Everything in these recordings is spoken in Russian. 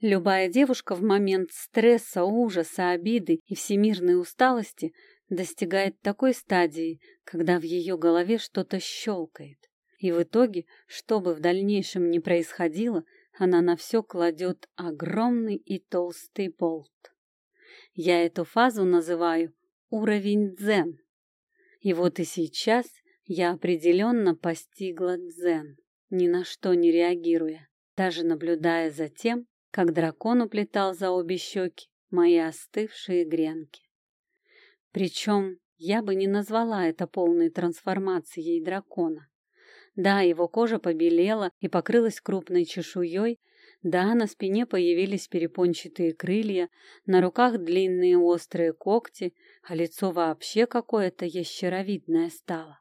Любая девушка в момент стресса, ужаса, обиды и всемирной усталости достигает такой стадии, когда в ее голове что-то щелкает. И в итоге, что бы в дальнейшем ни происходило, она на все кладет огромный и толстый болт. Я эту фазу называю уровень дзен. И вот и сейчас я определенно постигла дзен, ни на что не реагируя, даже наблюдая за тем, как дракон уплетал за обе щеки мои остывшие гренки. Причем я бы не назвала это полной трансформацией дракона. Да, его кожа побелела и покрылась крупной чешуей, да, на спине появились перепончатые крылья, на руках длинные острые когти, а лицо вообще какое-то ящеровидное стало.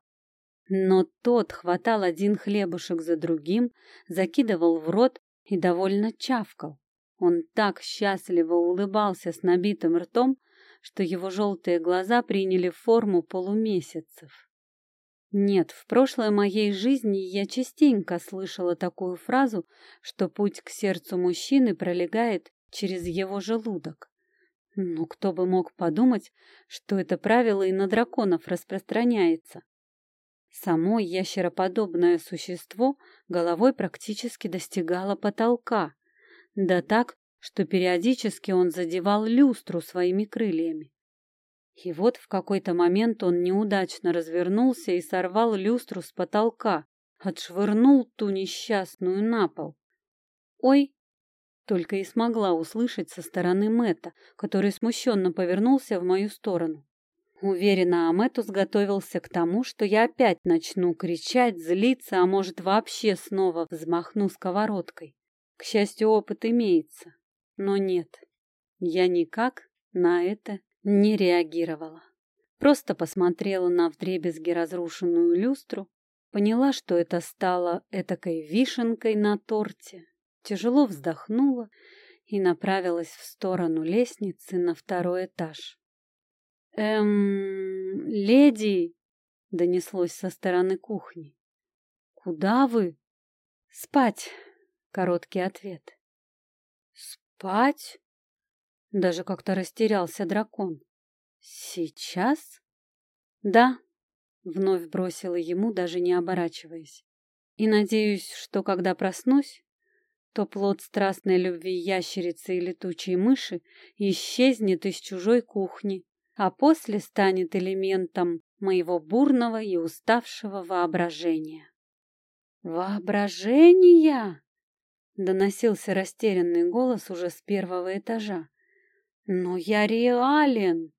Но тот хватал один хлебушек за другим, закидывал в рот и довольно чавкал. Он так счастливо улыбался с набитым ртом, что его желтые глаза приняли форму полумесяцев. Нет, в прошлой моей жизни я частенько слышала такую фразу, что путь к сердцу мужчины пролегает через его желудок. Но кто бы мог подумать, что это правило и на драконов распространяется. Само ящероподобное существо головой практически достигало потолка, да так, что периодически он задевал люстру своими крыльями. И вот в какой-то момент он неудачно развернулся и сорвал люстру с потолка, отшвырнул ту несчастную на пол. «Ой!» — только и смогла услышать со стороны Мэтта, который смущенно повернулся в мою сторону. Уверена, Аметус готовился к тому, что я опять начну кричать, злиться, а может вообще снова взмахну сковородкой. К счастью, опыт имеется. Но нет, я никак на это не реагировала. Просто посмотрела на вдребезги разрушенную люстру, поняла, что это стало этакой вишенкой на торте, тяжело вздохнула и направилась в сторону лестницы на второй этаж. «Эм, леди!» — донеслось со стороны кухни. «Куда вы?» «Спать!» — короткий ответ. «Спать?» Даже как-то растерялся дракон. «Сейчас?» «Да», — вновь бросила ему, даже не оборачиваясь. «И надеюсь, что когда проснусь, то плод страстной любви ящерицы и летучей мыши исчезнет из чужой кухни, а после станет элементом моего бурного и уставшего воображения». «Воображения?» — доносился растерянный голос уже с первого этажа. «Но я реален!»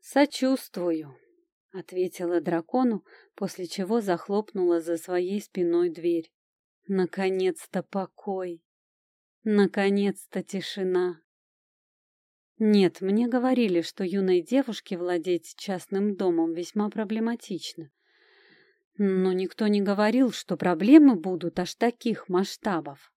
«Сочувствую», — ответила дракону, после чего захлопнула за своей спиной дверь. «Наконец-то покой! Наконец-то тишина!» Нет, мне говорили, что юной девушке владеть частным домом весьма проблематично. Но никто не говорил, что проблемы будут аж таких масштабов.